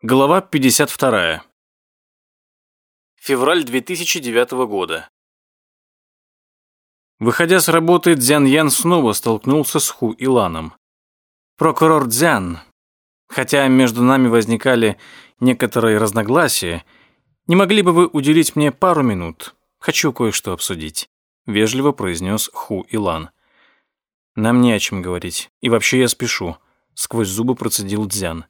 Глава 52. Февраль 2009 года. Выходя с работы, Дзян Ян снова столкнулся с Ху Иланом. «Прокурор Дзян, хотя между нами возникали некоторые разногласия, не могли бы вы уделить мне пару минут? Хочу кое-что обсудить», — вежливо произнес Ху Илан. «Нам не о чем говорить, и вообще я спешу», — сквозь зубы процедил Дзян.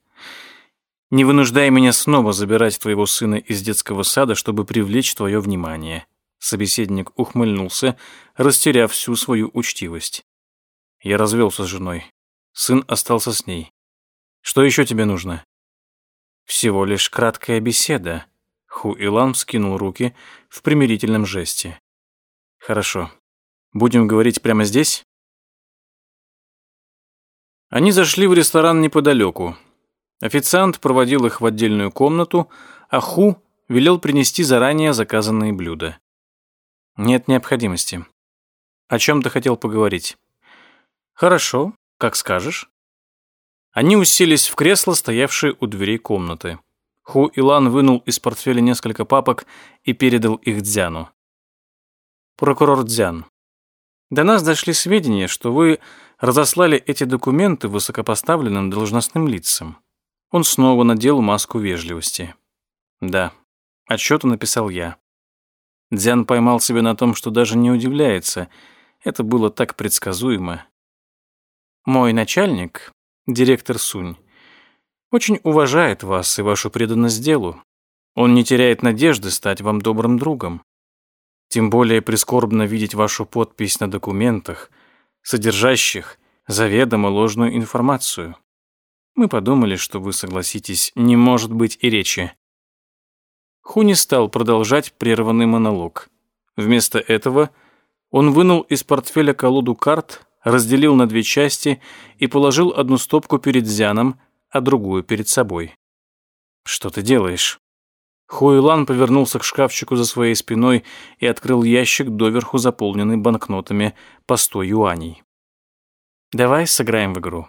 Не вынуждай меня снова забирать твоего сына из детского сада, чтобы привлечь твое внимание». Собеседник ухмыльнулся, растеряв всю свою учтивость. Я развелся с женой. Сын остался с ней. Что еще тебе нужно? Всего лишь краткая беседа. Ху Илан скинул руки в примирительном жесте. Хорошо. Будем говорить прямо здесь? Они зашли в ресторан неподалеку. Официант проводил их в отдельную комнату, а Ху велел принести заранее заказанные блюда. Нет необходимости. О чем ты хотел поговорить? Хорошо, как скажешь. Они уселись в кресло, стоявшее у дверей комнаты. Ху Илан вынул из портфеля несколько папок и передал их Дзяну. Прокурор Дзян, до нас дошли сведения, что вы разослали эти документы высокопоставленным должностным лицам. Он снова надел маску вежливости. Да, отчет написал я. Дзян поймал себя на том, что даже не удивляется. Это было так предсказуемо. Мой начальник, директор Сунь, очень уважает вас и вашу преданность делу. Он не теряет надежды стать вам добрым другом. Тем более прискорбно видеть вашу подпись на документах, содержащих заведомо ложную информацию. Мы подумали, что вы согласитесь, не может быть и речи. Хуни стал продолжать прерванный монолог. Вместо этого он вынул из портфеля колоду карт, разделил на две части и положил одну стопку перед Зяном, а другую перед собой. «Что ты делаешь?» Хуйлан повернулся к шкафчику за своей спиной и открыл ящик, доверху заполненный банкнотами по сто юаней. «Давай сыграем в игру.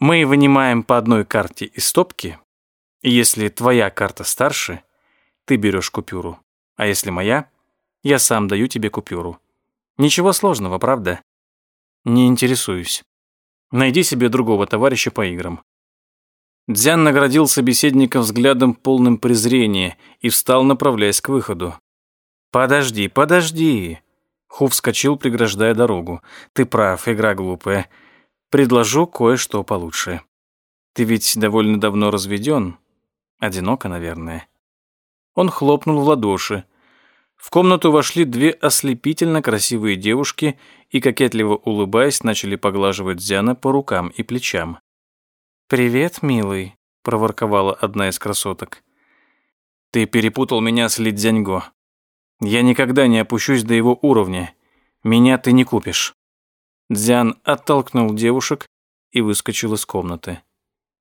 Мы вынимаем по одной карте из стопки, и если твоя карта старше, ты берешь купюру, а если моя, я сам даю тебе купюру. Ничего сложного, правда? Не интересуюсь. Найди себе другого товарища по играм. Дзян наградил собеседника взглядом полным презрения и встал, направляясь к выходу. «Подожди, подожди!» Ху вскочил, преграждая дорогу. «Ты прав, игра глупая. Предложу кое-что получше. Ты ведь довольно давно разведен. Одиноко, наверное. Он хлопнул в ладоши. В комнату вошли две ослепительно красивые девушки и, кокетливо улыбаясь, начали поглаживать Зяна по рукам и плечам. «Привет, милый», — проворковала одна из красоток. «Ты перепутал меня с Лидзяньго. Я никогда не опущусь до его уровня. Меня ты не купишь». Дзян оттолкнул девушек и выскочил из комнаты.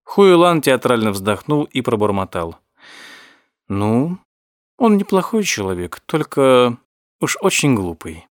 Хуйлан театрально вздохнул и пробормотал. «Ну, он неплохой человек, только уж очень глупый».